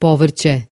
Повърче